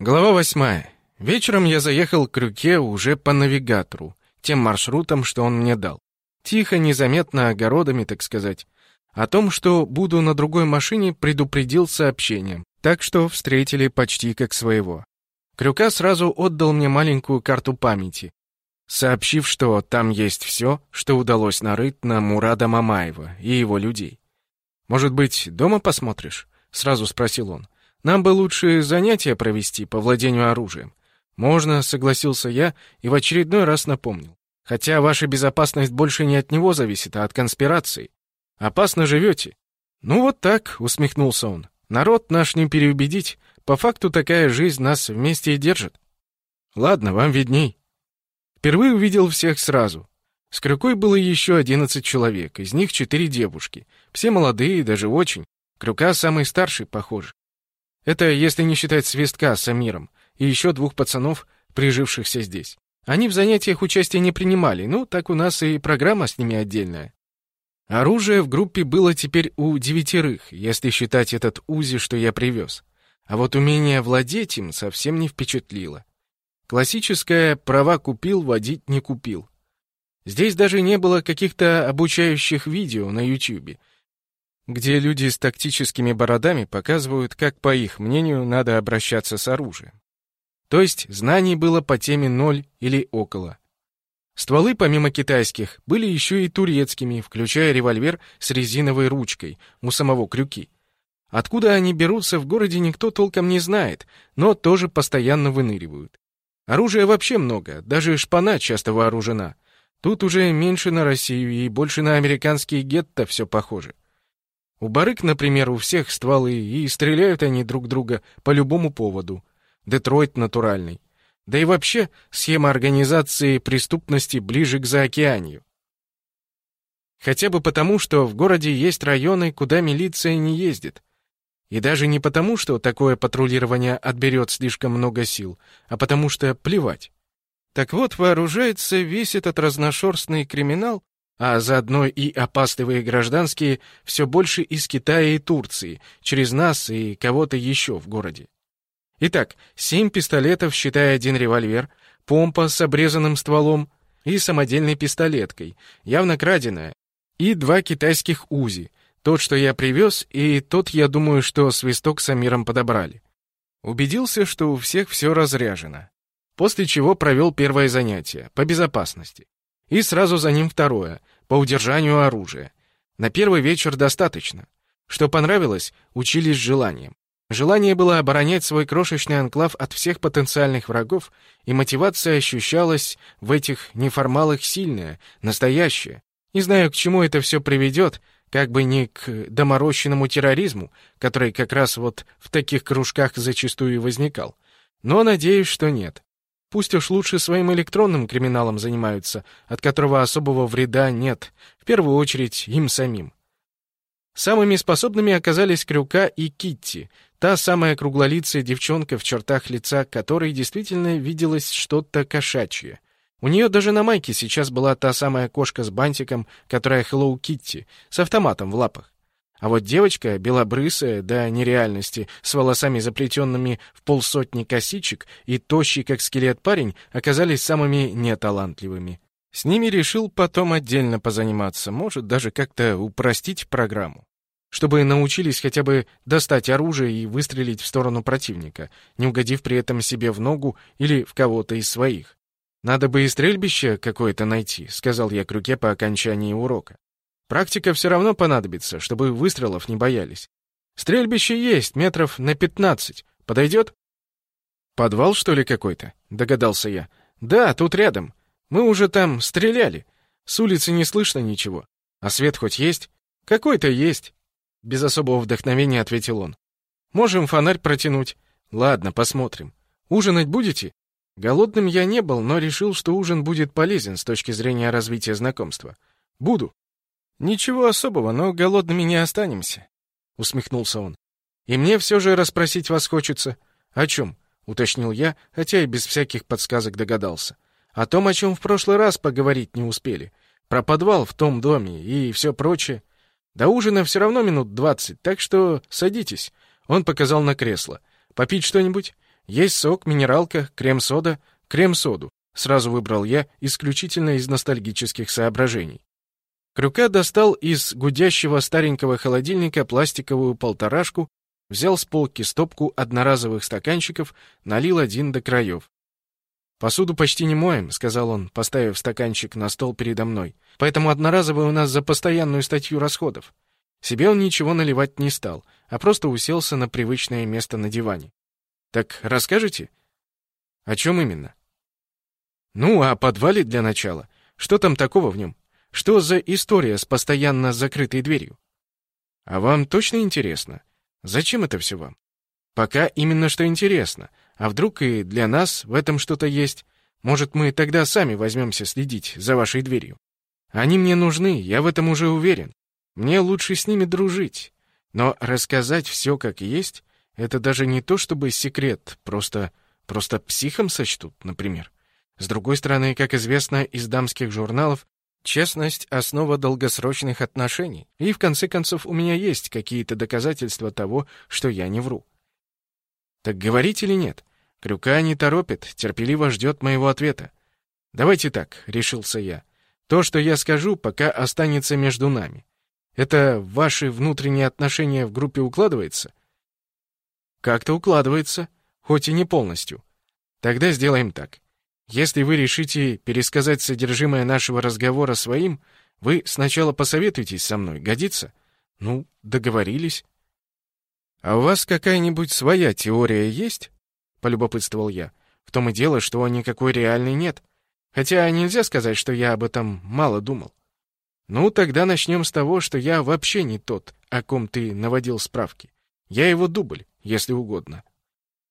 Глава восьмая. Вечером я заехал к Крюке уже по навигатору, тем маршрутом, что он мне дал. Тихо, незаметно, огородами, так сказать. О том, что буду на другой машине, предупредил сообщением, так что встретили почти как своего. Крюка сразу отдал мне маленькую карту памяти, сообщив, что там есть все, что удалось нарыть на Мурада Мамаева и его людей. «Может быть, дома посмотришь?» — сразу спросил он. Нам бы лучше занятия провести по владению оружием. Можно, согласился я и в очередной раз напомнил. Хотя ваша безопасность больше не от него зависит, а от конспирации. Опасно живете. Ну вот так, усмехнулся он. Народ наш не переубедить. По факту такая жизнь нас вместе и держит. Ладно, вам видней. Впервые увидел всех сразу. С Крюкой было еще одиннадцать человек, из них четыре девушки. Все молодые, даже очень. Крюка самый старший, похоже. Это если не считать свистка с Амиром и еще двух пацанов, прижившихся здесь. Они в занятиях участия не принимали, ну, так у нас и программа с ними отдельная. Оружие в группе было теперь у девятерых, если считать этот УЗИ, что я привез. А вот умение владеть им совсем не впечатлило. Классическое «права купил, водить не купил». Здесь даже не было каких-то обучающих видео на YouTube — где люди с тактическими бородами показывают, как, по их мнению, надо обращаться с оружием. То есть знаний было по теме ноль или около. Стволы, помимо китайских, были еще и турецкими, включая револьвер с резиновой ручкой у самого крюки. Откуда они берутся в городе, никто толком не знает, но тоже постоянно выныривают. Оружия вообще много, даже шпана часто вооружена. Тут уже меньше на Россию и больше на американские гетто все похоже. У барык, например, у всех стволы, и стреляют они друг друга по любому поводу. Детройт натуральный. Да и вообще, схема организации преступности ближе к заокеанию. Хотя бы потому, что в городе есть районы, куда милиция не ездит. И даже не потому, что такое патрулирование отберет слишком много сил, а потому что плевать. Так вот, вооружается весь этот разношерстный криминал а заодно и опасливые гражданские все больше из Китая и Турции, через нас и кого-то еще в городе. Итак, семь пистолетов, считая один револьвер, помпа с обрезанным стволом и самодельной пистолеткой, явно краденая, и два китайских УЗИ, тот, что я привез, и тот, я думаю, что свисток с Амиром подобрали. Убедился, что у всех все разряжено. После чего провел первое занятие, по безопасности. И сразу за ним второе, по удержанию оружия. На первый вечер достаточно. Что понравилось, учились желанием. Желание было оборонять свой крошечный анклав от всех потенциальных врагов, и мотивация ощущалась в этих неформалах сильная, настоящая. Не знаю, к чему это все приведет, как бы не к доморощенному терроризму, который как раз вот в таких кружках зачастую возникал. Но надеюсь, что нет. Пусть уж лучше своим электронным криминалом занимаются, от которого особого вреда нет, в первую очередь им самим. Самыми способными оказались Крюка и Китти, та самая круглолицая девчонка, в чертах лица которой действительно виделось что-то кошачье. У нее даже на майке сейчас была та самая кошка с бантиком, которая Hello Kitty, с автоматом в лапах. А вот девочка, белобрысая до нереальности, с волосами заплетенными в полсотни косичек и тощий, как скелет парень, оказались самыми неталантливыми. С ними решил потом отдельно позаниматься, может, даже как-то упростить программу. Чтобы научились хотя бы достать оружие и выстрелить в сторону противника, не угодив при этом себе в ногу или в кого-то из своих. «Надо бы и стрельбище какое-то найти», — сказал я Крюке по окончании урока. Практика все равно понадобится, чтобы выстрелов не боялись. Стрельбище есть, метров на пятнадцать. Подойдет? Подвал, что ли, какой-то? Догадался я. Да, тут рядом. Мы уже там стреляли. С улицы не слышно ничего. А свет хоть есть? Какой-то есть. Без особого вдохновения ответил он. Можем фонарь протянуть. Ладно, посмотрим. Ужинать будете? Голодным я не был, но решил, что ужин будет полезен с точки зрения развития знакомства. Буду. «Ничего особого, но голодными не останемся», — усмехнулся он. «И мне все же расспросить вас хочется». «О чем?» — уточнил я, хотя и без всяких подсказок догадался. «О том, о чем в прошлый раз поговорить не успели. Про подвал в том доме и все прочее. До ужина все равно минут двадцать, так что садитесь». Он показал на кресло. «Попить что-нибудь?» Есть сок, минералка, крем-сода, крем-соду. Сразу выбрал я исключительно из ностальгических соображений. Крюка достал из гудящего старенького холодильника пластиковую полторашку, взял с полки стопку одноразовых стаканчиков, налил один до краев. «Посуду почти не моем», — сказал он, поставив стаканчик на стол передо мной. «Поэтому одноразовый у нас за постоянную статью расходов». Себе он ничего наливать не стал, а просто уселся на привычное место на диване. «Так расскажете?» «О чем именно?» «Ну, о подвале для начала. Что там такого в нем? Что за история с постоянно закрытой дверью?» «А вам точно интересно? Зачем это все вам?» «Пока именно что интересно. А вдруг и для нас в этом что-то есть? Может, мы тогда сами возьмемся следить за вашей дверью? Они мне нужны, я в этом уже уверен. Мне лучше с ними дружить. Но рассказать все как есть — это даже не то чтобы секрет, просто... просто психом сочтут, например. С другой стороны, как известно из дамских журналов, честность — основа долгосрочных отношений. И, в конце концов, у меня есть какие-то доказательства того, что я не вру. Так говорить или нет? Крюка не торопит, терпеливо ждет моего ответа. Давайте так, решился я. То, что я скажу, пока останется между нами. Это ваши внутренние отношения в группе укладывается? Как-то укладывается, хоть и не полностью. Тогда сделаем так. Если вы решите пересказать содержимое нашего разговора своим, вы сначала посоветуйтесь со мной, годится? Ну, договорились. А у вас какая-нибудь своя теория есть? полюбопытствовал я. В том и дело, что никакой реальной нет. Хотя нельзя сказать, что я об этом мало думал. Ну, тогда начнем с того, что я вообще не тот, о ком ты наводил справки. Я его дубль, если угодно.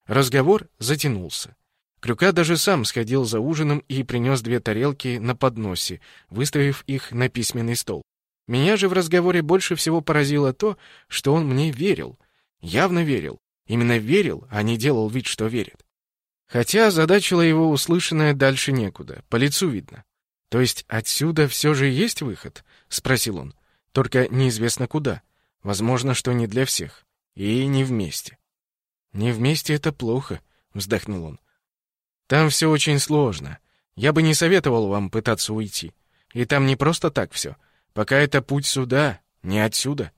Разговор затянулся. Крюка даже сам сходил за ужином и принес две тарелки на подносе, выставив их на письменный стол. Меня же в разговоре больше всего поразило то, что он мне верил. Явно верил. Именно верил, а не делал вид, что верит. Хотя задачило его услышанное дальше некуда, по лицу видно. То есть отсюда все же есть выход? спросил он. Только неизвестно куда. Возможно, что не для всех и не вместе. Не вместе это плохо, вздохнул он. Там все очень сложно. Я бы не советовал вам пытаться уйти. И там не просто так все. Пока это путь сюда, не отсюда.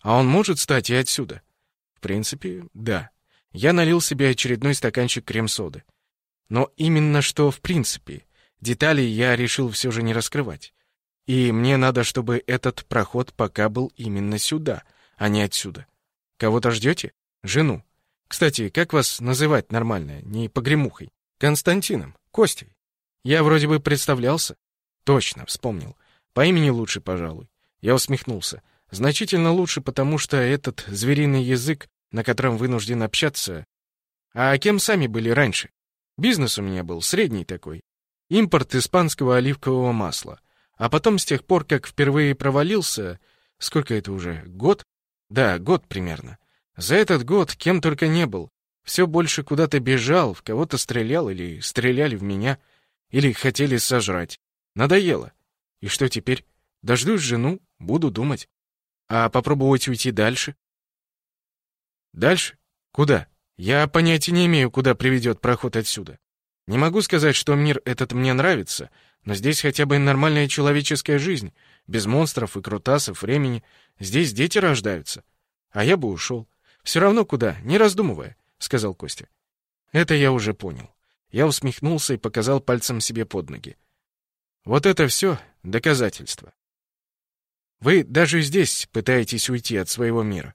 А он может стать и отсюда. В принципе, да. Я налил себе очередной стаканчик крем-соды. Но именно что в принципе. Деталей я решил все же не раскрывать. И мне надо, чтобы этот проход пока был именно сюда, а не отсюда. Кого-то ждете? Жену. Кстати, как вас называть нормально, не погремухой? Константином, Костей. Я вроде бы представлялся. Точно, вспомнил. По имени лучше, пожалуй. Я усмехнулся. Значительно лучше, потому что этот звериный язык, на котором вынужден общаться... А кем сами были раньше? Бизнес у меня был средний такой, Импорт испанского оливкового масла. А потом, с тех пор, как впервые провалился... Сколько это уже? Год? Да, год примерно. За этот год кем только не был. Все больше куда-то бежал, в кого-то стрелял или стреляли в меня, или хотели сожрать. Надоело. И что теперь? Дождусь жену, буду думать. А попробовать уйти дальше? Дальше? Куда? Я понятия не имею, куда приведет проход отсюда. Не могу сказать, что мир этот мне нравится, но здесь хотя бы нормальная человеческая жизнь, без монстров и крутасов времени. Здесь дети рождаются. А я бы ушел. Все равно куда, не раздумывая, — сказал Костя. Это я уже понял. Я усмехнулся и показал пальцем себе под ноги. Вот это все доказательство. Вы даже здесь пытаетесь уйти от своего мира.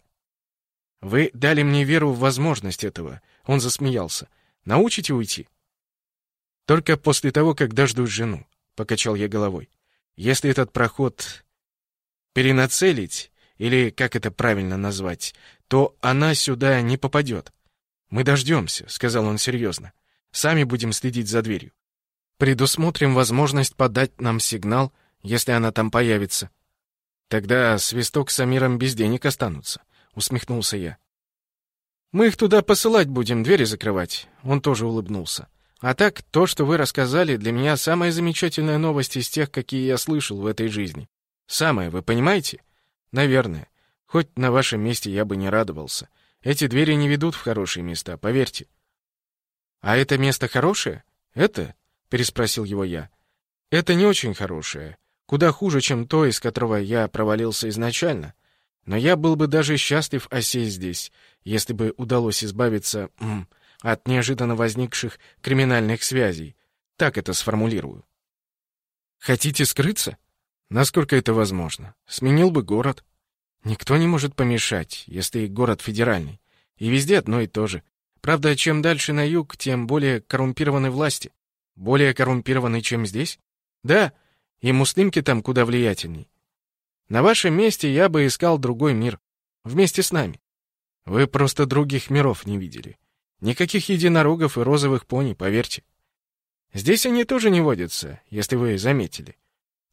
Вы дали мне веру в возможность этого. Он засмеялся. Научите уйти? Только после того, как дождусь жену, покачал я головой. Если этот проход перенацелить, или как это правильно назвать, то она сюда не попадет. Мы дождемся, сказал он серьезно. Сами будем следить за дверью. Предусмотрим возможность подать нам сигнал, если она там появится. Тогда свисток с Амиром без денег останутся, усмехнулся я. Мы их туда посылать будем, двери закрывать. Он тоже улыбнулся. А так, то, что вы рассказали, для меня самая замечательная новость из тех, какие я слышал в этой жизни. Самое, вы понимаете? Наверное. Хоть на вашем месте я бы не радовался. Эти двери не ведут в хорошие места, поверьте. А это место хорошее? Это? переспросил его я. Это не очень хорошее, куда хуже, чем то, из которого я провалился изначально. Но я был бы даже счастлив осесть здесь, если бы удалось избавиться м, от неожиданно возникших криминальных связей. Так это сформулирую. Хотите скрыться? Насколько это возможно? Сменил бы город. Никто не может помешать, если город федеральный. И везде одно и то же. Правда, чем дальше на юг, тем более коррумпированы власти. Более коррумпированы, чем здесь? Да, и муслимки там куда влиятельней. На вашем месте я бы искал другой мир. Вместе с нами. Вы просто других миров не видели. Никаких единорогов и розовых пони, поверьте. Здесь они тоже не водятся, если вы заметили.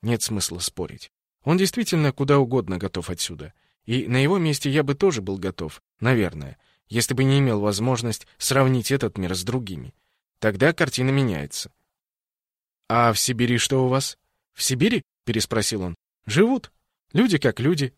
Нет смысла спорить. Он действительно куда угодно готов отсюда. И на его месте я бы тоже был готов, наверное, если бы не имел возможность сравнить этот мир с другими. Тогда картина меняется. «А в Сибири что у вас?» «В Сибири?» — переспросил он. «Живут. Люди как люди.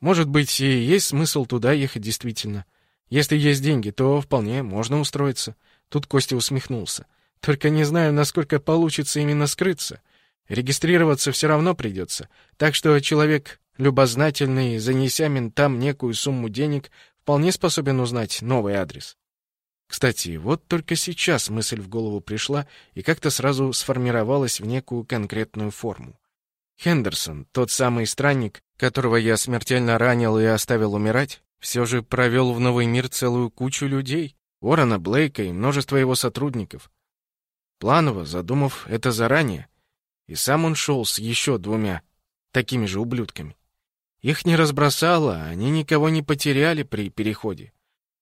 Может быть, и есть смысл туда ехать действительно. Если есть деньги, то вполне можно устроиться». Тут Костя усмехнулся. «Только не знаю, насколько получится именно скрыться. Регистрироваться все равно придется. Так что человек любознательный, занеся ментам некую сумму денег, вполне способен узнать новый адрес. Кстати, вот только сейчас мысль в голову пришла и как-то сразу сформировалась в некую конкретную форму. Хендерсон, тот самый странник, которого я смертельно ранил и оставил умирать, все же провел в новый мир целую кучу людей, Уоррена Блейка и множество его сотрудников. Планово, задумав это заранее, и сам он шел с еще двумя такими же ублюдками. Их не разбросало, они никого не потеряли при переходе.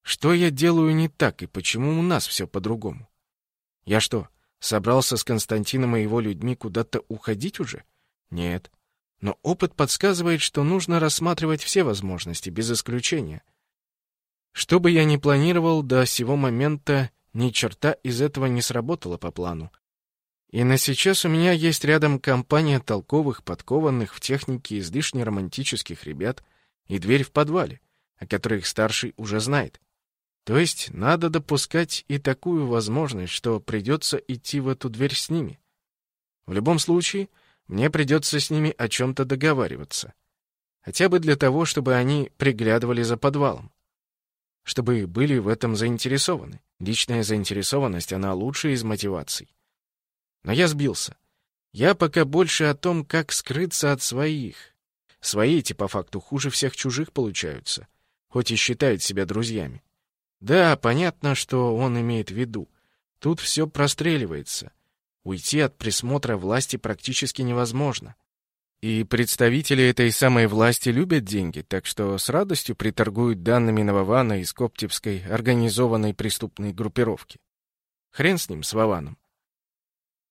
Что я делаю не так и почему у нас все по-другому? Я что, собрался с Константином и его людьми куда-то уходить уже? Нет. Но опыт подсказывает, что нужно рассматривать все возможности, без исключения. Что бы я ни планировал, до сего момента ни черта из этого не сработало по плану. И на сейчас у меня есть рядом компания толковых, подкованных в технике излишне романтических ребят и дверь в подвале, о которой их старший уже знает. То есть надо допускать и такую возможность, что придется идти в эту дверь с ними. В любом случае, мне придется с ними о чем-то договариваться. Хотя бы для того, чтобы они приглядывали за подвалом. Чтобы были в этом заинтересованы. Личная заинтересованность, она лучшая из мотиваций. Но я сбился. Я пока больше о том, как скрыться от своих. Свои эти по факту хуже всех чужих получаются, хоть и считают себя друзьями. Да, понятно, что он имеет в виду. Тут все простреливается. Уйти от присмотра власти практически невозможно. И представители этой самой власти любят деньги, так что с радостью приторгуют данными Новована из Коптевской организованной преступной группировки. Хрен с ним, с Вованом.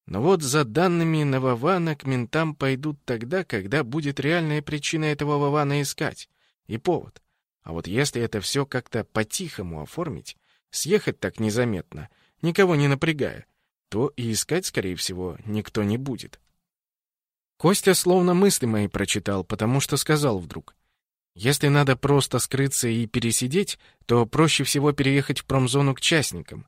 Но вот за данными на Вована к ментам пойдут тогда, когда будет реальная причина этого Вована искать. И повод. А вот если это все как-то по-тихому оформить, съехать так незаметно, никого не напрягая, то и искать, скорее всего, никто не будет. Костя словно мысли мои прочитал, потому что сказал вдруг. Если надо просто скрыться и пересидеть, то проще всего переехать в промзону к частникам.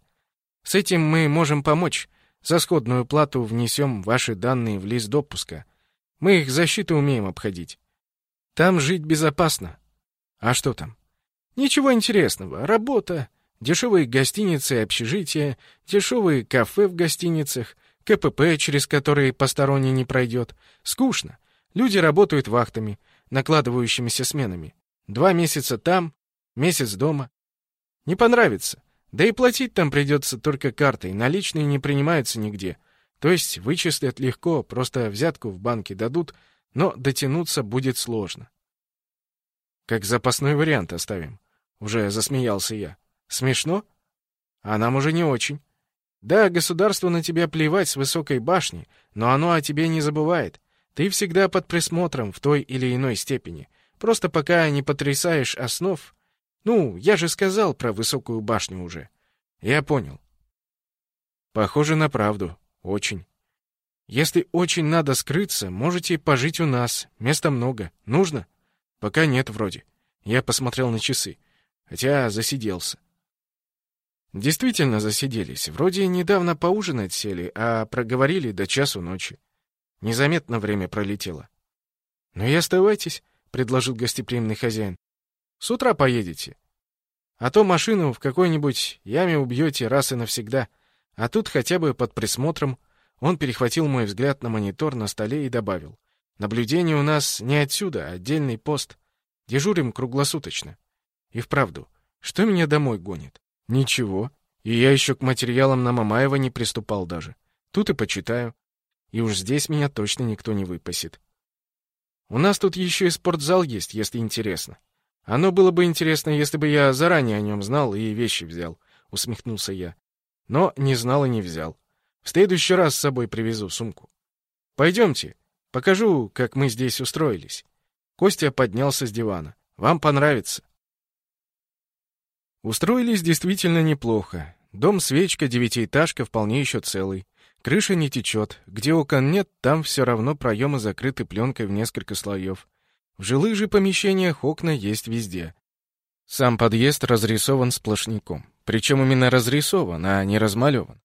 С этим мы можем помочь. За сходную плату внесем ваши данные в лист допуска. Мы их защиту умеем обходить. Там жить безопасно. А что там? Ничего интересного. Работа, дешевые гостиницы и общежития, дешевые кафе в гостиницах, КПП, через которые посторонний не пройдет. Скучно. Люди работают вахтами, накладывающимися сменами. Два месяца там, месяц дома. Не понравится. Да и платить там придется только картой, наличные не принимаются нигде. То есть вычислят легко, просто взятку в банке дадут, но дотянуться будет сложно. Как запасной вариант оставим. Уже засмеялся я. Смешно? А нам уже не очень. Да, государству на тебя плевать с высокой башни, но оно о тебе не забывает. Ты всегда под присмотром в той или иной степени. Просто пока не потрясаешь основ, ну, я же сказал про высокую башню уже. Я понял. Похоже на правду. Очень. Если очень надо скрыться, можете пожить у нас. Места много. Нужно? Пока нет вроде. Я посмотрел на часы. Хотя засиделся. Действительно засиделись. Вроде недавно поужинать сели, а проговорили до часу ночи. Незаметно время пролетело. «Ну и оставайтесь», — предложил гостеприимный хозяин. «С утра поедете. А то машину в какой-нибудь яме убьете раз и навсегда. А тут хотя бы под присмотром». Он перехватил мой взгляд на монитор на столе и добавил. «Наблюдение у нас не отсюда, а отдельный пост. Дежурим круглосуточно. И вправду, что меня домой гонит? Ничего. И я еще к материалам на Мамаева не приступал даже. Тут и почитаю. И уж здесь меня точно никто не выпасет. У нас тут еще и спортзал есть, если интересно. Оно было бы интересно, если бы я заранее о нем знал и вещи взял, усмехнулся я. Но не знал и не взял. В следующий раз с собой привезу сумку. Пойдемте, покажу, как мы здесь устроились. Костя поднялся с дивана. Вам понравится. Устроились действительно неплохо. Дом-свечка, девятиэтажка вполне еще целый. Крыша не течет. Где окон нет, там все равно проемы закрыты пленкой в несколько слоев. В жилых же помещениях окна есть везде. Сам подъезд разрисован сплошняком. Причем именно разрисован, а не размалеван.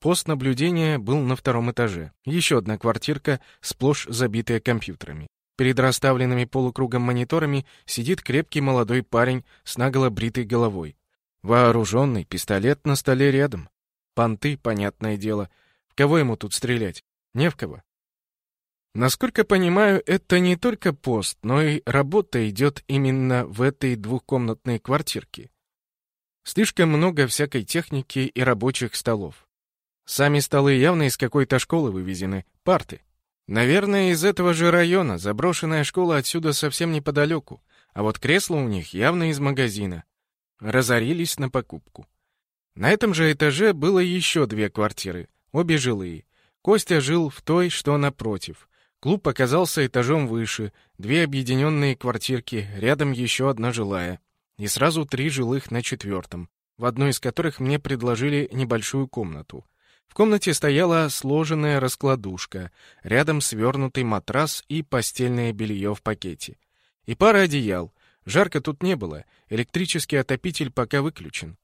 Пост наблюдения был на втором этаже. Еще одна квартирка, сплошь забитая компьютерами. Перед расставленными полукругом мониторами сидит крепкий молодой парень с наголо бритой головой. Вооруженный, пистолет на столе рядом. Понты, понятное дело. В кого ему тут стрелять? Не в кого. Насколько понимаю, это не только пост, но и работа идет именно в этой двухкомнатной квартирке. Слишком много всякой техники и рабочих столов. Сами столы явно из какой-то школы вывезены, парты. Наверное, из этого же района, заброшенная школа отсюда совсем неподалеку, а вот кресла у них явно из магазина разорились на покупку. На этом же этаже было еще две квартиры, обе жилые. Костя жил в той, что напротив. Клуб оказался этажом выше, две объединенные квартирки, рядом еще одна жилая. И сразу три жилых на четвертом, в одной из которых мне предложили небольшую комнату. В комнате стояла сложенная раскладушка, рядом свернутый матрас и постельное белье в пакете. И пара одеял, Жарко тут не было, электрический отопитель пока выключен.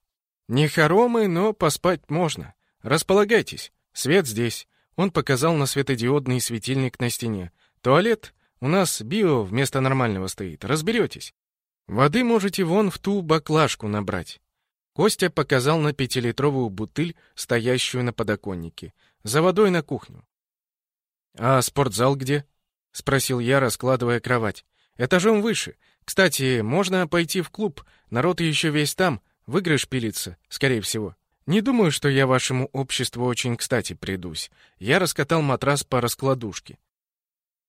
Не хоромы, но поспать можно. Располагайтесь, свет здесь. Он показал на светодиодный светильник на стене. Туалет у нас био вместо нормального стоит, разберетесь. Воды можете вон в ту баклажку набрать. Костя показал на пятилитровую бутыль, стоящую на подоконнике. За водой на кухню. «А спортзал где?» — спросил я, раскладывая кровать. «Этажом выше. Кстати, можно пойти в клуб, народ еще весь там, выигрыш пилится, скорее всего. Не думаю, что я вашему обществу очень кстати придусь. Я раскатал матрас по раскладушке.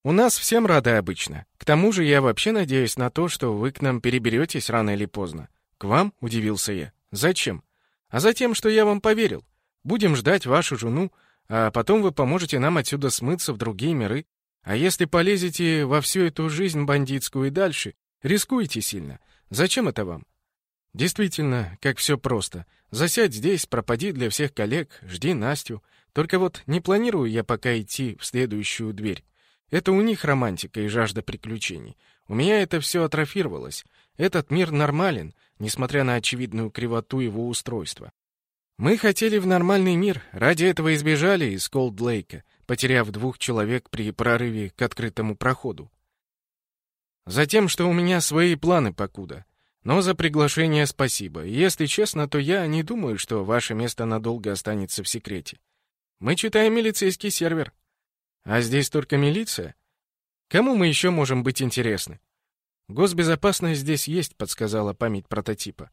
У нас всем рады обычно. К тому же я вообще надеюсь на то, что вы к нам переберетесь рано или поздно. К вам? Удивился я. Зачем? А затем, что я вам поверил. Будем ждать вашу жену, а потом вы поможете нам отсюда смыться в другие миры. А если полезете во всю эту жизнь бандитскую и дальше, Рискуете сильно. Зачем это вам? Действительно, как все просто. Засядь здесь, пропади для всех коллег, жди Настю. Только вот не планирую я пока идти в следующую дверь. Это у них романтика и жажда приключений. У меня это все атрофировалось. Этот мир нормален, несмотря на очевидную кривоту его устройства. Мы хотели в нормальный мир, ради этого и сбежали из Колд-Лейка, потеряв двух человек при прорыве к открытому проходу. Затем, что у меня свои планы покуда. Но за приглашение спасибо. Если честно, то я не думаю, что ваше место надолго останется в секрете. Мы читаем милицейский сервер. А здесь только милиция? Кому мы еще можем быть интересны? Госбезопасность здесь есть, подсказала память прототипа.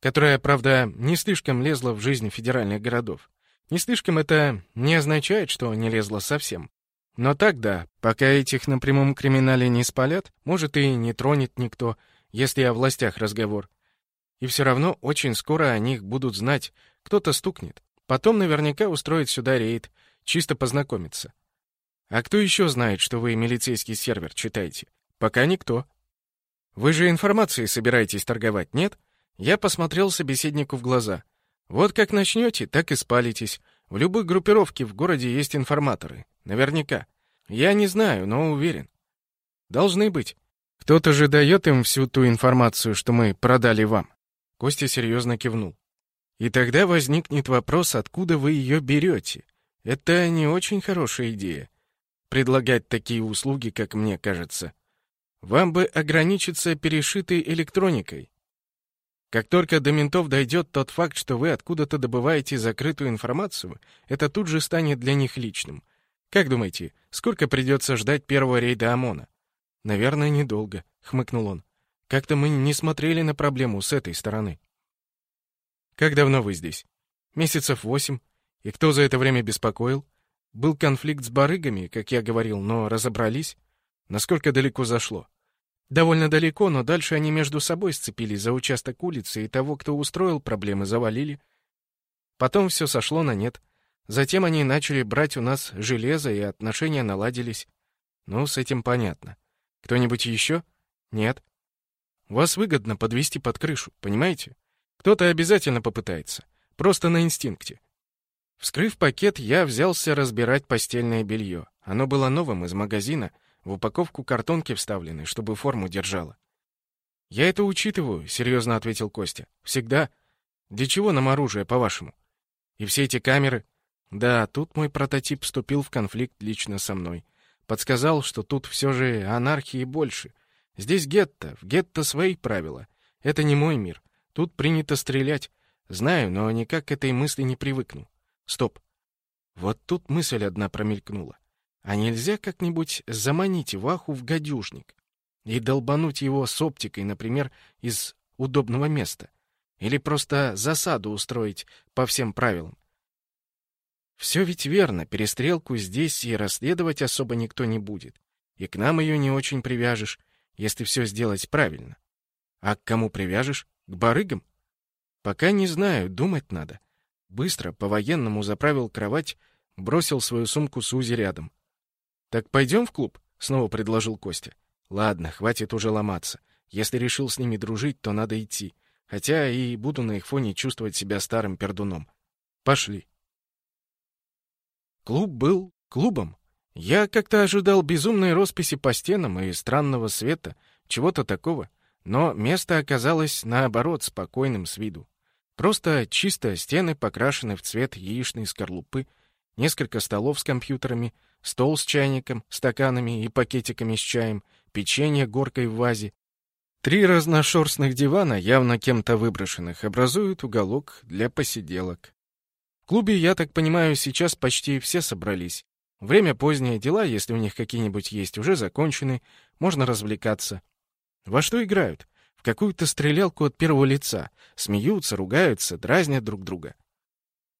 Которая, правда, не слишком лезла в жизнь федеральных городов. Не слишком это не означает, что не лезла совсем. Но тогда, пока этих на прямом криминале не спалят, может и не тронет никто, если о властях разговор. И все равно очень скоро о них будут знать, кто-то стукнет. Потом наверняка устроит сюда рейд, чисто познакомиться. А кто еще знает, что вы милицейский сервер читаете? Пока никто. Вы же информацией собираетесь торговать, нет? Я посмотрел собеседнику в глаза. Вот как начнете, так и спалитесь. В любой группировке в городе есть информаторы. Наверняка. Я не знаю, но уверен. Должны быть. Кто-то же дает им всю ту информацию, что мы продали вам. Костя серьезно кивнул. И тогда возникнет вопрос, откуда вы ее берете. Это не очень хорошая идея. Предлагать такие услуги, как мне кажется. Вам бы ограничиться перешитой электроникой. Как только до ментов дойдет тот факт, что вы откуда-то добываете закрытую информацию, это тут же станет для них личным. Как думаете, сколько придется ждать первого рейда ОМОНа? Наверное, недолго, хмыкнул он. Как-то мы не смотрели на проблему с этой стороны. Как давно вы здесь? Месяцев восемь. И кто за это время беспокоил? Был конфликт с барыгами, как я говорил, но разобрались. Насколько далеко зашло? Довольно далеко, но дальше они между собой сцепились за участок улицы, и того, кто устроил проблемы, завалили. Потом все сошло на нет. Затем они начали брать у нас железо, и отношения наладились. Ну, с этим понятно. Кто-нибудь еще? Нет. Вас выгодно подвести под крышу, понимаете? Кто-то обязательно попытается. Просто на инстинкте. Вскрыв пакет, я взялся разбирать постельное белье. Оно было новым из магазина, в упаковку картонки вставленной, чтобы форму держало. «Я это учитываю», — серьезно ответил Костя. «Всегда. Для чего нам оружие, по-вашему? И все эти камеры?» «Да, тут мой прототип вступил в конфликт лично со мной. Подсказал, что тут все же анархии больше. Здесь гетто, в гетто свои правила. Это не мой мир. Тут принято стрелять. Знаю, но никак к этой мысли не привыкну. Стоп. Вот тут мысль одна промелькнула. А нельзя как-нибудь заманить Ваху в гадюшник и долбануть его с оптикой, например, из удобного места? Или просто засаду устроить по всем правилам? Все ведь верно, перестрелку здесь и расследовать особо никто не будет. И к нам ее не очень привяжешь, если все сделать правильно. А к кому привяжешь? К барыгам? Пока не знаю, думать надо. Быстро, по-военному заправил кровать, бросил свою сумку Сузи рядом. «Так пойдем в клуб?» — снова предложил Костя. «Ладно, хватит уже ломаться. Если решил с ними дружить, то надо идти. Хотя и буду на их фоне чувствовать себя старым пердуном. Пошли». Клуб был клубом. Я как-то ожидал безумной росписи по стенам и странного света, чего-то такого. Но место оказалось, наоборот, спокойным с виду. Просто чисто стены покрашены в цвет яичной скорлупы, несколько столов с компьютерами, стол с чайником, стаканами и пакетиками с чаем, печенье горкой в вазе. Три разношерстных дивана, явно кем-то выброшенных, образуют уголок для посиделок. Клубе, я так понимаю, сейчас почти все собрались. Время позднее, дела, если у них какие-нибудь есть, уже закончены, можно развлекаться. Во что играют? В какую-то стрелялку от первого лица. Смеются, ругаются, дразнят друг друга.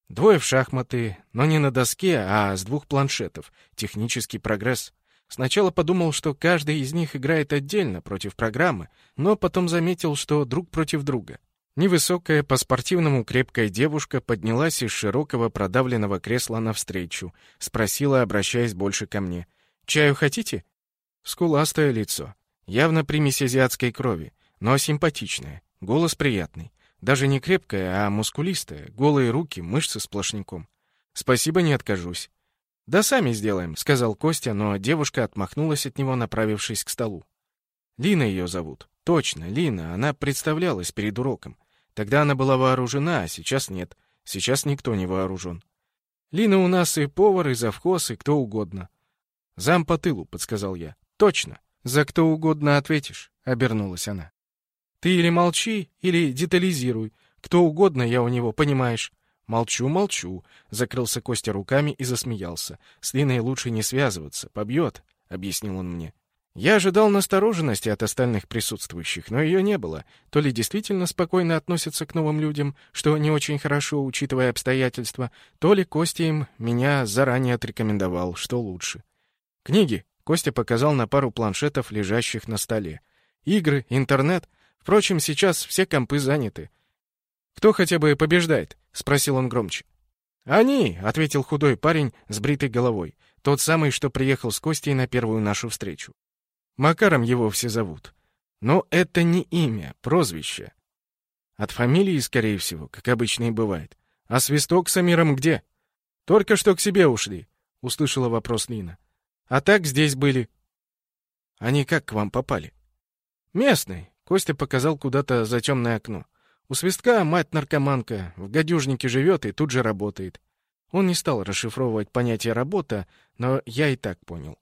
Двое в шахматы, но не на доске, а с двух планшетов. Технический прогресс. Сначала подумал, что каждый из них играет отдельно, против программы, но потом заметил, что друг против друга. Невысокая, по-спортивному крепкая девушка поднялась из широкого продавленного кресла навстречу, спросила, обращаясь больше ко мне. «Чаю хотите?» Скуластое лицо. Явно примесь азиатской крови, но симпатичная, голос приятный. Даже не крепкая, а мускулистая, голые руки, мышцы сплошняком. Спасибо, не откажусь. Да сами сделаем, сказал Костя, но девушка отмахнулась от него, направившись к столу. Лина ее зовут. Точно, Лина, она представлялась перед уроком. Тогда она была вооружена, а сейчас нет. Сейчас никто не вооружен. Лина у нас и повар, и завхоз, и кто угодно. Зам по тылу, подсказал я. Точно. «За кто угодно ответишь», — обернулась она. «Ты или молчи, или детализируй. Кто угодно я у него, понимаешь?» «Молчу, молчу», — закрылся Костя руками и засмеялся. «С Линой лучше не связываться, побьет», — объяснил он мне. Я ожидал настороженности от остальных присутствующих, но ее не было. То ли действительно спокойно относятся к новым людям, что не очень хорошо, учитывая обстоятельства, то ли Костя им меня заранее отрекомендовал, что лучше. «Книги», Костя показал на пару планшетов, лежащих на столе. Игры, интернет. Впрочем, сейчас все компы заняты. Кто хотя бы побеждает? спросил он громче. Они, ответил худой парень с бритой головой, тот самый, что приехал с Костей на первую нашу встречу. Макаром его все зовут. Но это не имя, прозвище. От фамилии, скорее всего, как обычно и бывает. А свисток с Амиром где? Только что к себе ушли, услышала вопрос Нина. А так здесь были. Они как к вам попали? Местный. Костя показал куда-то за темное окно. У Свистка мать-наркоманка, в гадюжнике живет и тут же работает. Он не стал расшифровывать понятие «работа», но я и так понял.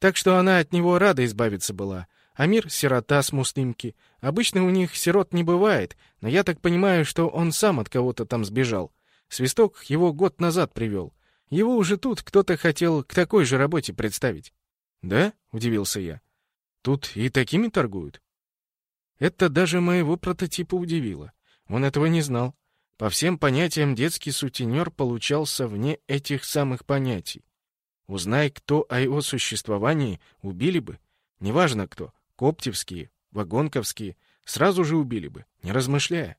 Так что она от него рада избавиться была. А мир — сирота с муслимки. Обычно у них сирот не бывает, но я так понимаю, что он сам от кого-то там сбежал. Свисток его год назад привел. Его уже тут кто-то хотел к такой же работе представить. «Да?» — удивился я. «Тут и такими торгуют?» Это даже моего прототипа удивило. Он этого не знал. По всем понятиям детский сутенер получался вне этих самых понятий. Узнай, кто о его существовании, убили бы. Неважно кто, коптевские, вагонковские, сразу же убили бы, не размышляя.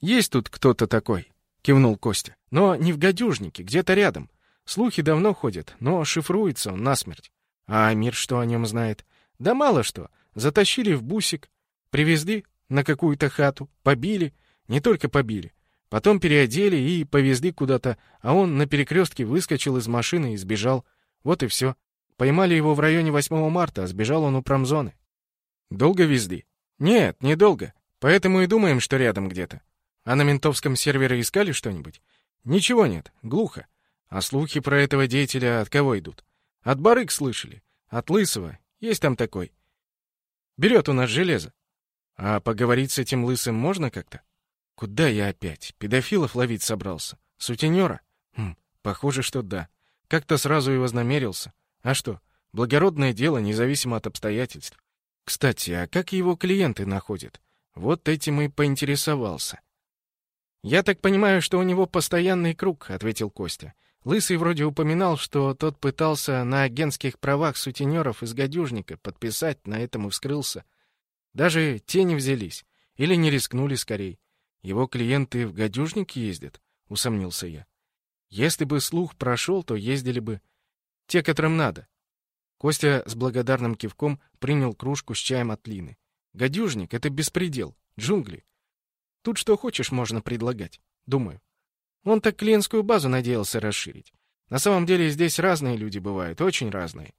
«Есть тут кто-то такой», — кивнул Костя. «Но не в гадюжнике, где-то рядом. Слухи давно ходят, но шифруется он насмерть. А мир что о нем знает? Да мало что. Затащили в бусик, привезли на какую-то хату, побили, не только побили. Потом переодели и повезли куда-то, а он на перекрестке выскочил из машины и сбежал. Вот и все. Поймали его в районе 8 марта, а сбежал он у промзоны. Долго везли? Нет, недолго. Поэтому и думаем, что рядом где-то. А на ментовском сервере искали что-нибудь? Ничего нет, глухо. А слухи про этого деятеля от кого идут? От барык слышали. От Лысого. Есть там такой. Берет у нас железо. А поговорить с этим лысым можно как-то? Куда я опять? Педофилов ловить собрался? Сутенера? Хм, похоже, что да. Как-то сразу и вознамерился. А что? Благородное дело, независимо от обстоятельств. Кстати, а как его клиенты находят? Вот этим и поинтересовался. «Я так понимаю, что у него постоянный круг», — ответил Костя. Лысый вроде упоминал, что тот пытался на агентских правах сутенеров из гадюжника подписать, на этом и вскрылся. Даже те не взялись. Или не рискнули скорей. Его клиенты в гадюжник ездят, усомнился я. Если бы слух прошел, то ездили бы те, которым надо. Костя с благодарным кивком принял кружку с чаем от Лины. Гадюжник — это беспредел, джунгли. Тут что хочешь можно предлагать, думаю. Он так клиентскую базу надеялся расширить. На самом деле здесь разные люди бывают, очень разные.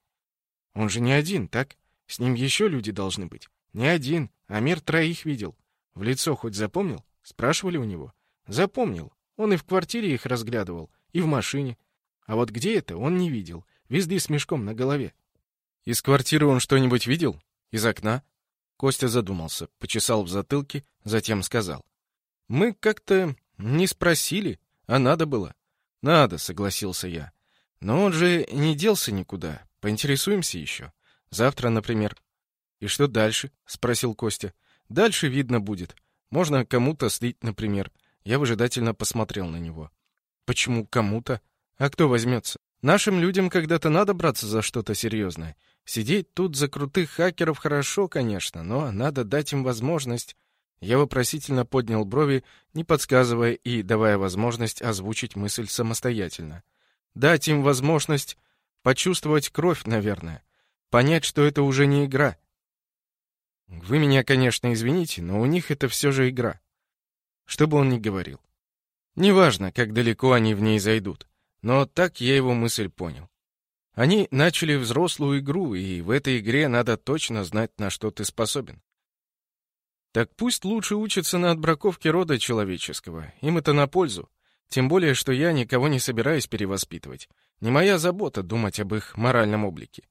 Он же не один, так? С ним еще люди должны быть. Не один, а мир троих видел. В лицо хоть запомнил? Спрашивали у него. Запомнил. Он и в квартире их разглядывал, и в машине. А вот где это, он не видел. Везли с мешком на голове. Из квартиры он что-нибудь видел? Из окна? Костя задумался, почесал в затылке, затем сказал. Мы как-то не спросили. А надо было? Надо, согласился я. Но он же не делся никуда. Поинтересуемся еще. Завтра, например. И что дальше? спросил Костя. Дальше видно будет. Можно кому-то слить, например. Я выжидательно посмотрел на него. Почему кому-то? А кто возьмется? Нашим людям когда-то надо браться за что-то серьезное. Сидеть тут за крутых хакеров хорошо, конечно, но надо дать им возможность я вопросительно поднял брови, не подсказывая и давая возможность озвучить мысль самостоятельно. Дать им возможность почувствовать кровь, наверное. Понять, что это уже не игра. Вы меня, конечно, извините, но у них это все же игра. Что бы он ни говорил. Неважно, как далеко они в ней зайдут. Но так я его мысль понял. Они начали взрослую игру, и в этой игре надо точно знать, на что ты способен. Так пусть лучше учатся на отбраковке рода человеческого. Им это на пользу. Тем более, что я никого не собираюсь перевоспитывать. Не моя забота думать об их моральном облике.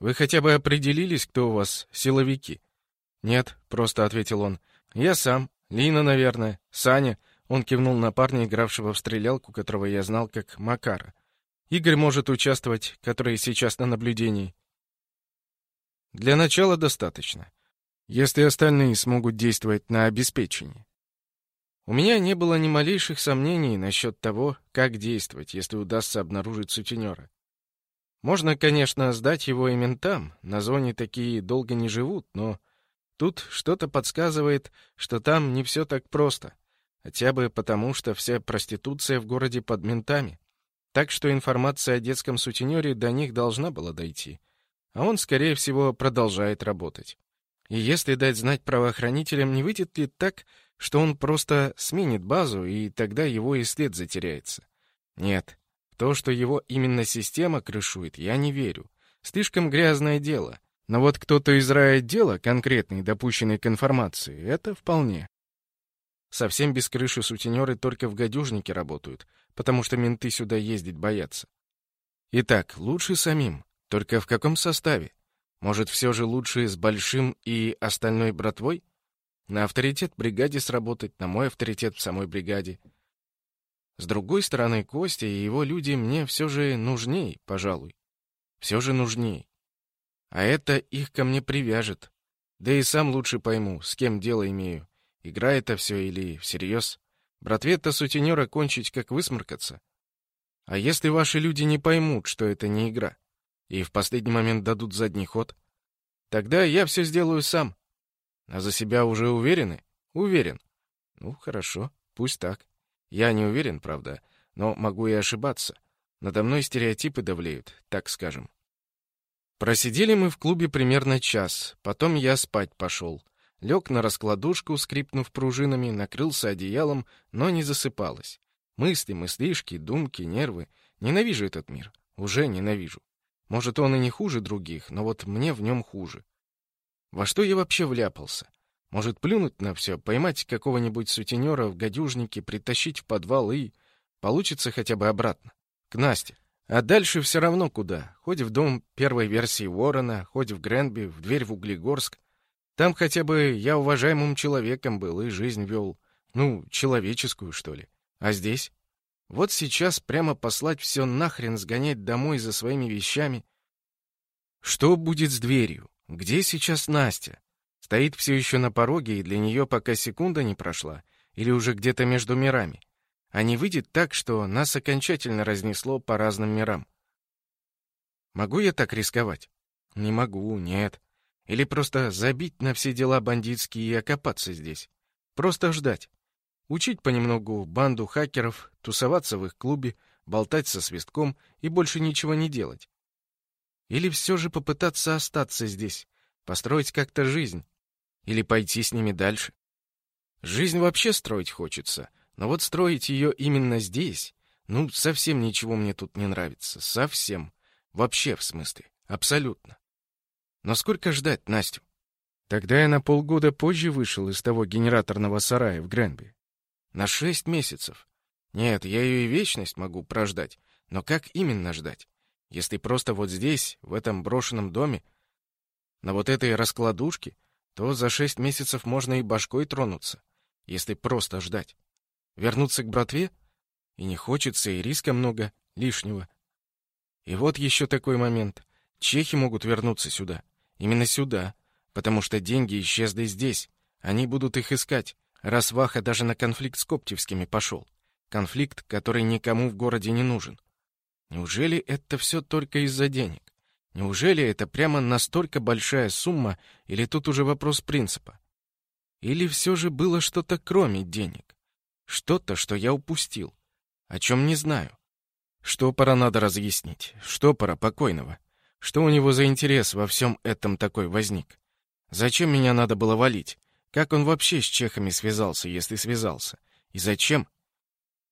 Вы хотя бы определились, кто у вас силовики? Нет, просто ответил он. Я сам. Лина, наверное. Саня. Он кивнул на парня, игравшего в стрелялку, которого я знал как Макара. Игорь может участвовать, который сейчас на наблюдении. Для начала достаточно если остальные смогут действовать на обеспечение. У меня не было ни малейших сомнений насчет того, как действовать, если удастся обнаружить сутенера. Можно, конечно, сдать его и ментам, на зоне такие долго не живут, но тут что-то подсказывает, что там не все так просто, хотя бы потому, что вся проституция в городе под ментами. Так что информация о детском сутенере до них должна была дойти, а он, скорее всего, продолжает работать. И если дать знать правоохранителям, не выйдет ли так, что он просто сменит базу, и тогда его и след затеряется? Нет, то, что его именно система крышует, я не верю. Слишком грязное дело. Но вот кто-то из райотдела, конкретный, допущенный к информации, это вполне. Совсем без крыши сутенеры только в гадюжнике работают, потому что менты сюда ездить боятся. Итак, лучше самим. Только в каком составе? Может, все же лучше с Большим и остальной братвой? На авторитет бригаде сработать, на мой авторитет в самой бригаде. С другой стороны, Костя и его люди мне все же нужней, пожалуй. Все же нужней. А это их ко мне привяжет. Да и сам лучше пойму, с кем дело имею. Игра это все или всерьез. Братве-то сутенера кончить, как высморкаться. А если ваши люди не поймут, что это не игра, и в последний момент дадут задний ход, тогда я все сделаю сам. А за себя уже уверены? Уверен. Ну, хорошо, пусть так. Я не уверен, правда, но могу и ошибаться. Надо мной стереотипы давлеют, так скажем. Просидели мы в клубе примерно час, потом я спать пошел. Лег на раскладушку, скрипнув пружинами, накрылся одеялом, но не засыпалось. Мысли, мыслишки, думки, нервы. Ненавижу этот мир. Уже ненавижу. Может, он и не хуже других, но вот мне в нем хуже. Во что я вообще вляпался? Может, плюнуть на все, поймать какого-нибудь сутенера в гадюжнике, притащить в подвал и... Получится хотя бы обратно. К Насте. А дальше все равно куда. Хоть в дом первой версии Ворона, хоть в Гренби, в дверь в Углегорск. Там хотя бы я уважаемым человеком был и жизнь вел. Ну, человеческую, что ли. А здесь? Вот сейчас прямо послать все нахрен, сгонять домой за своими вещами. Что будет с дверью? Где сейчас Настя? Стоит все еще на пороге, и для нее пока секунда не прошла, или уже где-то между мирами. А не выйдет так, что нас окончательно разнесло по разным мирам. Могу я так рисковать? Не могу, нет. Или просто забить на все дела бандитские и окопаться здесь. Просто ждать. Учить понемногу банду хакеров, тусоваться в их клубе, болтать со свистком и больше ничего не делать. Или все же попытаться остаться здесь, построить как-то жизнь, или пойти с ними дальше. Жизнь вообще строить хочется, но вот строить ее именно здесь, ну, совсем ничего мне тут не нравится, совсем. Вообще, в смысле, абсолютно. Но сколько ждать Настю? Тогда я на полгода позже вышел из того генераторного сарая в Гренби. На шесть месяцев. Нет, я ее и вечность могу прождать. Но как именно ждать? Если просто вот здесь, в этом брошенном доме, на вот этой раскладушке, то за шесть месяцев можно и башкой тронуться, если просто ждать. Вернуться к братве? И не хочется, и риска много, лишнего. И вот еще такой момент. Чехи могут вернуться сюда. Именно сюда. Потому что деньги исчезли здесь. Они будут их искать раз Ваха даже на конфликт с Коптевскими пошел. Конфликт, который никому в городе не нужен. Неужели это все только из-за денег? Неужели это прямо настолько большая сумма, или тут уже вопрос принципа? Или все же было что-то кроме денег? Что-то, что я упустил, о чем не знаю. Что пора надо разъяснить? Что пора покойного? Что у него за интерес во всем этом такой возник? Зачем меня надо было валить? Как он вообще с чехами связался, если связался? И зачем?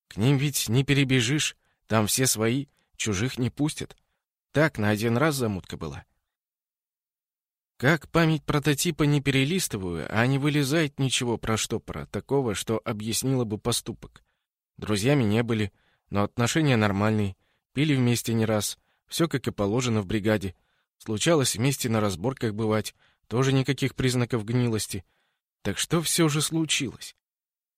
К ним ведь не перебежишь, там все свои, чужих не пустят. Так, на один раз замутка была. Как память прототипа не перелистываю, а не вылезает ничего про штопора, такого, что объяснило бы поступок. Друзьями не были, но отношения нормальные, пили вместе не раз, все как и положено в бригаде. Случалось вместе на разборках бывать, тоже никаких признаков гнилости — так что все же случилось?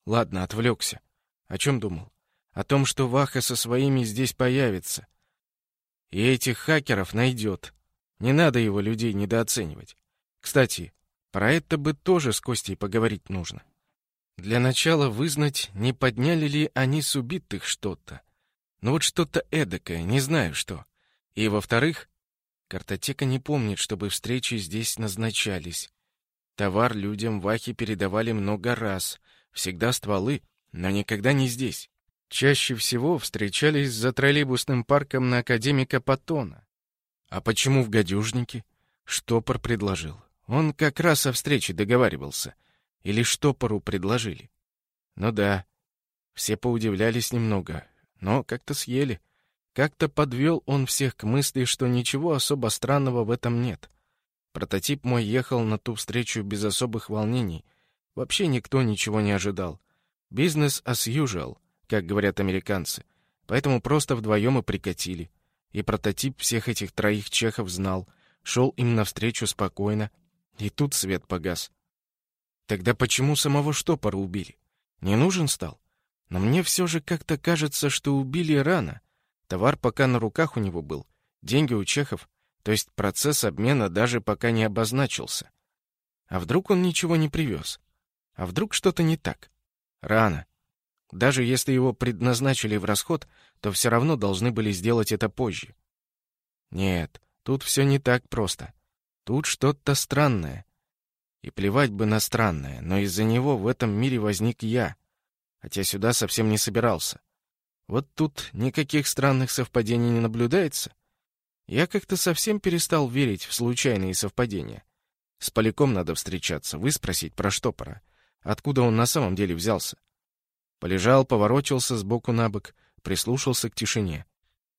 Ладно, отвлекся. О чем думал? О том, что Ваха со своими здесь появится. И этих хакеров найдет. Не надо его людей недооценивать. Кстати, про это бы тоже с Костей поговорить нужно. Для начала вызнать, не подняли ли они с убитых что-то. Ну вот что-то эдакое, не знаю что. И, во-вторых, картотека не помнит, чтобы встречи здесь назначались. Товар людям вахи передавали много раз, всегда стволы, но никогда не здесь. Чаще всего встречались за троллейбусным парком на академика Патона. А почему в гадюжнике? Штопор предложил. Он как раз о встрече договаривался. Или штопору предложили. Ну да, все поудивлялись немного, но как-то съели. Как-то подвел он всех к мысли, что ничего особо странного в этом нет. Прототип мой ехал на ту встречу без особых волнений. Вообще никто ничего не ожидал. Business as usual, как говорят американцы. Поэтому просто вдвоем и прикатили. И прототип всех этих троих чехов знал, шел им навстречу спокойно. И тут свет погас. Тогда почему самого штопора убили? Не нужен стал? Но мне все же как-то кажется, что убили рано. Товар пока на руках у него был, деньги у чехов, то есть процесс обмена даже пока не обозначился. А вдруг он ничего не привез? А вдруг что-то не так? Рано. Даже если его предназначили в расход, то все равно должны были сделать это позже. Нет, тут все не так просто. Тут что-то странное. И плевать бы на странное, но из-за него в этом мире возник я, хотя сюда совсем не собирался. Вот тут никаких странных совпадений не наблюдается. Я как-то совсем перестал верить в случайные совпадения. С Поляком надо встречаться, выспросить про штопора. Откуда он на самом деле взялся? Полежал, поворочился сбоку на бок, прислушался к тишине.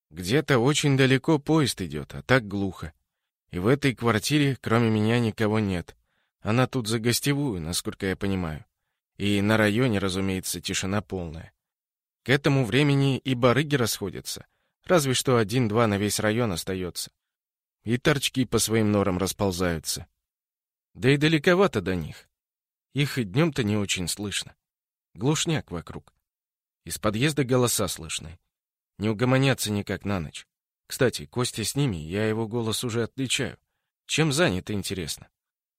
Где-то очень далеко поезд идет, а так глухо. И в этой квартире, кроме меня, никого нет. Она тут за гостевую, насколько я понимаю. И на районе, разумеется, тишина полная. К этому времени и барыги расходятся. Разве что один-два на весь район остается. И торчки по своим норам расползаются. Да и далековато до них. Их и днем-то не очень слышно. Глушняк вокруг. Из подъезда голоса слышны. Не угомонятся никак на ночь. Кстати, Костя с ними, я его голос уже отличаю. Чем занят, интересно?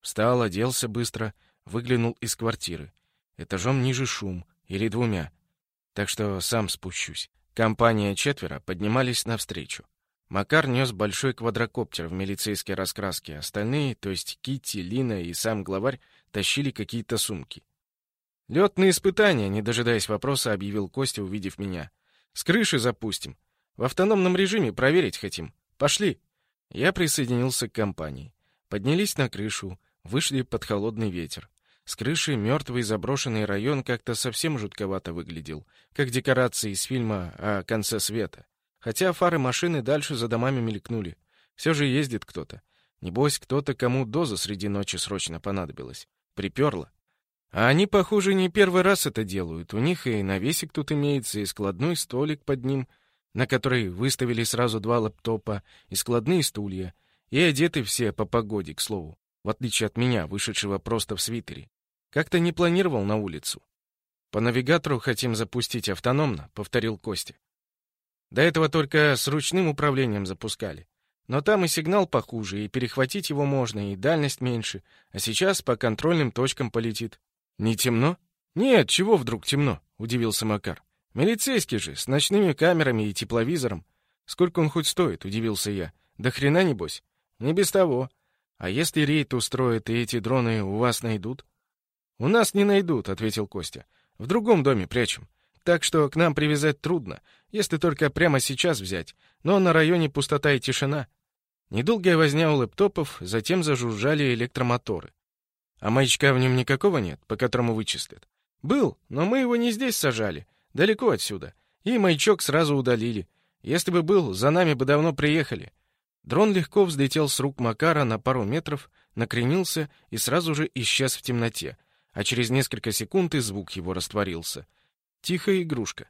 Встал, оделся быстро, выглянул из квартиры. Этажом ниже шум, или двумя. Так что сам спущусь. Компания четверо поднимались навстречу. Макар нес большой квадрокоптер в милицейской раскраске. Остальные, то есть Китти, Лина и сам главарь, тащили какие-то сумки. «Летные испытания», — не дожидаясь вопроса, объявил Костя, увидев меня. «С крыши запустим. В автономном режиме проверить хотим. Пошли». Я присоединился к компании. Поднялись на крышу, вышли под холодный ветер. С крыши мертвый заброшенный район как-то совсем жутковато выглядел, как декорации из фильма о конце света. Хотя фары машины дальше за домами мелькнули. Все же ездит кто-то. Небось, кто-то, кому доза среди ночи срочно понадобилась. Приперло. А они, похоже, не первый раз это делают. У них и навесик тут имеется, и складной столик под ним, на который выставили сразу два лаптопа, и складные стулья. И одеты все по погоде, к слову, в отличие от меня, вышедшего просто в свитере. Как-то не планировал на улицу. По навигатору хотим запустить автономно, повторил Костя. До этого только с ручным управлением запускали. Но там и сигнал похуже, и перехватить его можно, и дальность меньше. А сейчас по контрольным точкам полетит. «Не темно?» «Нет, чего вдруг темно?» — удивился Макар. «Милицейский же, с ночными камерами и тепловизором. Сколько он хоть стоит?» — удивился я. «Да хрена, небось?» «Не без того. А если рейд устроят, и эти дроны у вас найдут?» «У нас не найдут», — ответил Костя. «В другом доме прячем. Так что к нам привязать трудно, если только прямо сейчас взять. Но на районе пустота и тишина». Недолгая возня у лэптопов, затем зажужжали электромоторы. А маячка в нем никакого нет, по которому вычислят? Был, но мы его не здесь сажали, далеко отсюда. И маячок сразу удалили. Если бы был, за нами бы давно приехали. Дрон легко взлетел с рук Макара на пару метров, накренился и сразу же исчез в темноте, а через несколько секунд и звук его растворился. Тихая игрушка.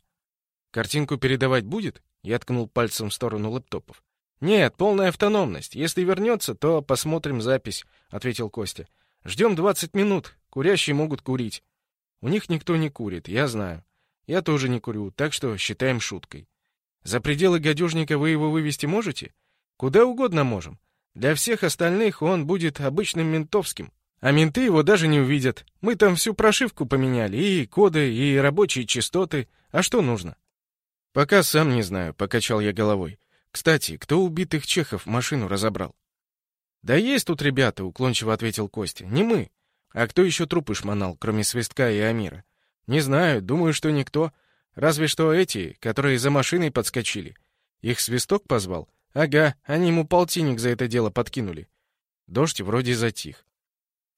«Картинку передавать будет?» Я ткнул пальцем в сторону лэптопов. «Нет, полная автономность. Если вернется, то посмотрим запись», — ответил Костя. Ждем двадцать минут. Курящие могут курить. У них никто не курит, я знаю. Я тоже не курю, так что считаем шуткой. За пределы гадюжника вы его вывести можете? Куда угодно можем. Для всех остальных он будет обычным ментовским. А менты его даже не увидят. Мы там всю прошивку поменяли, и коды, и рабочие частоты. А что нужно? Пока сам не знаю, покачал я головой. Кстати, кто убитых чехов машину разобрал? «Да есть тут ребята», — уклончиво ответил Костя. «Не мы. А кто еще трупы шмонал, кроме Свистка и Амира?» «Не знаю, думаю, что никто. Разве что эти, которые за машиной подскочили. Их Свисток позвал? Ага, они ему полтинник за это дело подкинули». Дождь вроде затих.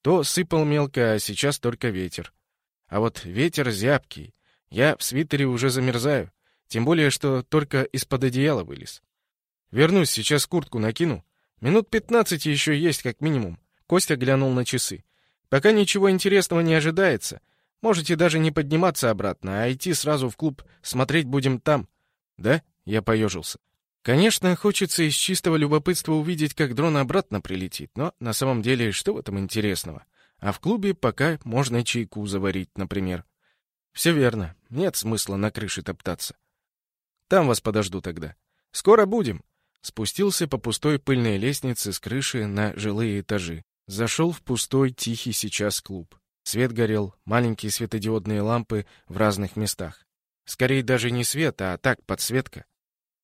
То сыпал мелко, а сейчас только ветер. А вот ветер зябкий. Я в свитере уже замерзаю. Тем более, что только из-под одеяла вылез. Вернусь, сейчас куртку накину. Минут пятнадцать еще есть, как минимум. Костя глянул на часы. Пока ничего интересного не ожидается. Можете даже не подниматься обратно, а идти сразу в клуб. Смотреть будем там. Да? Я поежился. Конечно, хочется из чистого любопытства увидеть, как дрон обратно прилетит, но на самом деле что в этом интересного? А в клубе пока можно чайку заварить, например. Все верно. Нет смысла на крыше топтаться. Там вас подожду тогда. Скоро будем. Спустился по пустой пыльной лестнице с крыши на жилые этажи. Зашел в пустой, тихий сейчас клуб. Свет горел, маленькие светодиодные лампы в разных местах. Скорее даже не свет, а так, подсветка.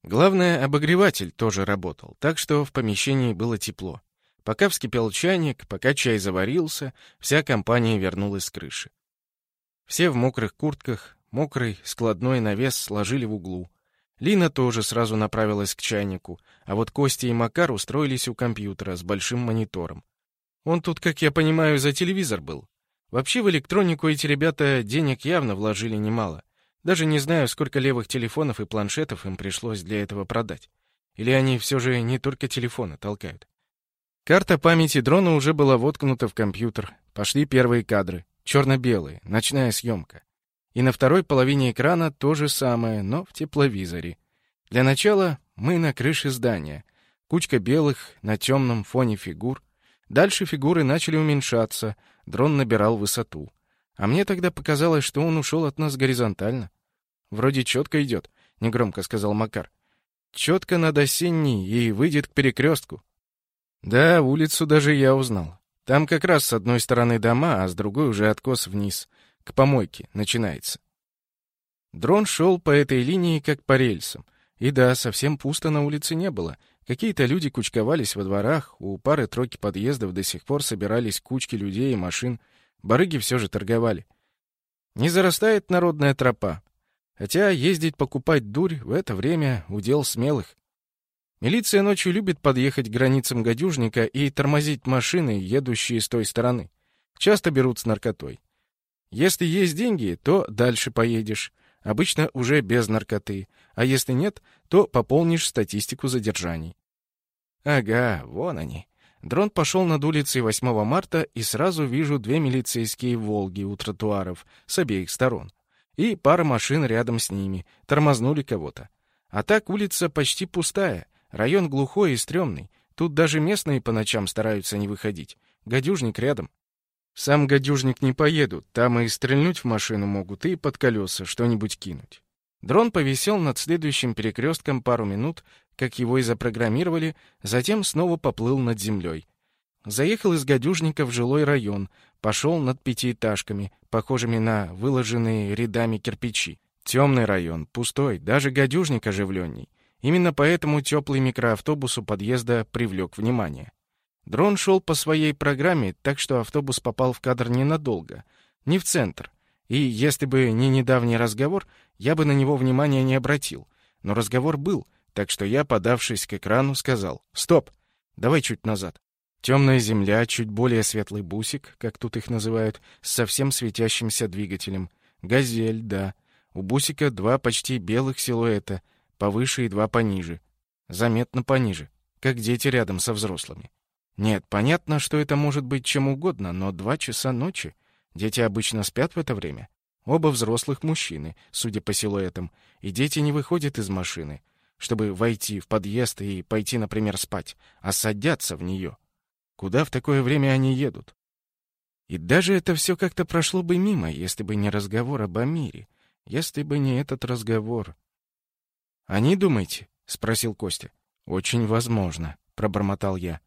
Главное, обогреватель тоже работал, так что в помещении было тепло. Пока вскипел чайник, пока чай заварился, вся компания вернулась с крыши. Все в мокрых куртках, мокрый складной навес сложили в углу. Лина тоже сразу направилась к чайнику, а вот Костя и Макар устроились у компьютера с большим монитором. Он тут, как я понимаю, за телевизор был. Вообще в электронику эти ребята денег явно вложили немало. Даже не знаю, сколько левых телефонов и планшетов им пришлось для этого продать. Или они все же не только телефоны толкают. Карта памяти дрона уже была воткнута в компьютер. Пошли первые кадры. Черно-белые, ночная съемка. И на второй половине экрана то же самое, но в тепловизоре. Для начала мы на крыше здания. Кучка белых на темном фоне фигур. Дальше фигуры начали уменьшаться, дрон набирал высоту. А мне тогда показалось, что он ушел от нас горизонтально. «Вроде четко идет», — негромко сказал Макар. «Четко над осенней и выйдет к перекрестку». Да, улицу даже я узнал. Там как раз с одной стороны дома, а с другой уже откос вниз к помойке начинается. Дрон шел по этой линии как по рельсам. И да, совсем пусто на улице не было. Какие-то люди кучковались во дворах, у пары-тройки подъездов до сих пор собирались кучки людей и машин. Барыги все же торговали. Не зарастает народная тропа. Хотя ездить покупать дурь в это время удел смелых. Милиция ночью любит подъехать к границам гадюжника и тормозить машины, едущие с той стороны. Часто берут с наркотой. Если есть деньги, то дальше поедешь. Обычно уже без наркоты. А если нет, то пополнишь статистику задержаний. Ага, вон они. Дрон пошел над улицей 8 марта, и сразу вижу две милицейские «Волги» у тротуаров с обеих сторон. И пара машин рядом с ними. Тормознули кого-то. А так улица почти пустая. Район глухой и стрёмный. Тут даже местные по ночам стараются не выходить. Гадюжник рядом сам гадюжник не поедут, там и стрельнуть в машину могут, и под колеса что-нибудь кинуть. Дрон повисел над следующим перекрестком пару минут, как его и запрограммировали, затем снова поплыл над землей. Заехал из гадюжника в жилой район, пошел над пятиэтажками, похожими на выложенные рядами кирпичи. Темный район, пустой, даже гадюжник оживленней. Именно поэтому теплый микроавтобус у подъезда привлек внимание. Дрон шел по своей программе, так что автобус попал в кадр ненадолго, не в центр. И если бы не недавний разговор, я бы на него внимания не обратил. Но разговор был, так что я, подавшись к экрану, сказал «Стоп! Давай чуть назад». Темная земля, чуть более светлый бусик, как тут их называют, с совсем светящимся двигателем. Газель, да. У бусика два почти белых силуэта, повыше и два пониже. Заметно пониже, как дети рядом со взрослыми. Нет, понятно, что это может быть чем угодно, но два часа ночи. Дети обычно спят в это время. Оба взрослых мужчины, судя по силуэтам, и дети не выходят из машины, чтобы войти в подъезд и пойти, например, спать, а садятся в нее. Куда в такое время они едут? И даже это все как-то прошло бы мимо, если бы не разговор об Амире, если бы не этот разговор. «Они, думаете?» — спросил Костя. «Очень возможно», — пробормотал я.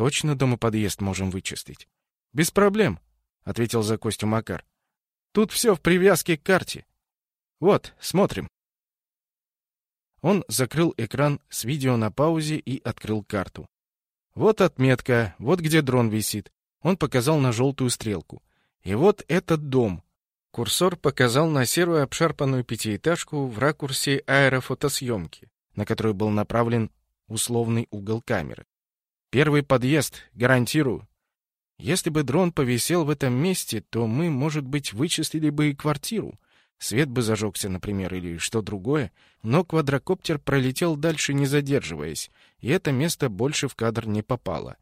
Точно дом и подъезд можем вычистить. Без проблем, ответил за Костю Макар. Тут все в привязке к карте. Вот, смотрим. Он закрыл экран с видео на паузе и открыл карту. Вот отметка, вот где дрон висит. Он показал на желтую стрелку. И вот этот дом. Курсор показал на серую обшарпанную пятиэтажку в ракурсе аэрофотосъемки, на которую был направлен условный угол камеры. Первый подъезд, гарантирую. Если бы дрон повисел в этом месте, то мы, может быть, вычислили бы и квартиру. Свет бы зажегся, например, или что другое, но квадрокоптер пролетел дальше, не задерживаясь, и это место больше в кадр не попало.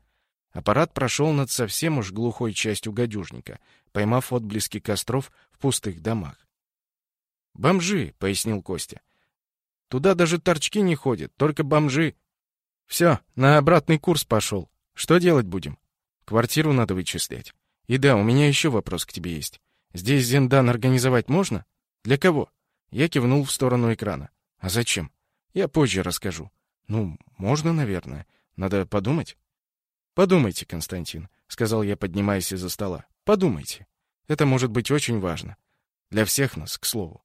Аппарат прошел над совсем уж глухой частью гадюжника, поймав отблески костров в пустых домах. «Бомжи», — пояснил Костя. «Туда даже торчки не ходят, только бомжи». «Все, на обратный курс пошел. Что делать будем?» «Квартиру надо вычислять. И да, у меня еще вопрос к тебе есть. Здесь Зендан организовать можно?» «Для кого?» Я кивнул в сторону экрана. «А зачем?» «Я позже расскажу». «Ну, можно, наверное. Надо подумать». «Подумайте, Константин», — сказал я, поднимаясь из-за стола. «Подумайте. Это может быть очень важно. Для всех нас, к слову».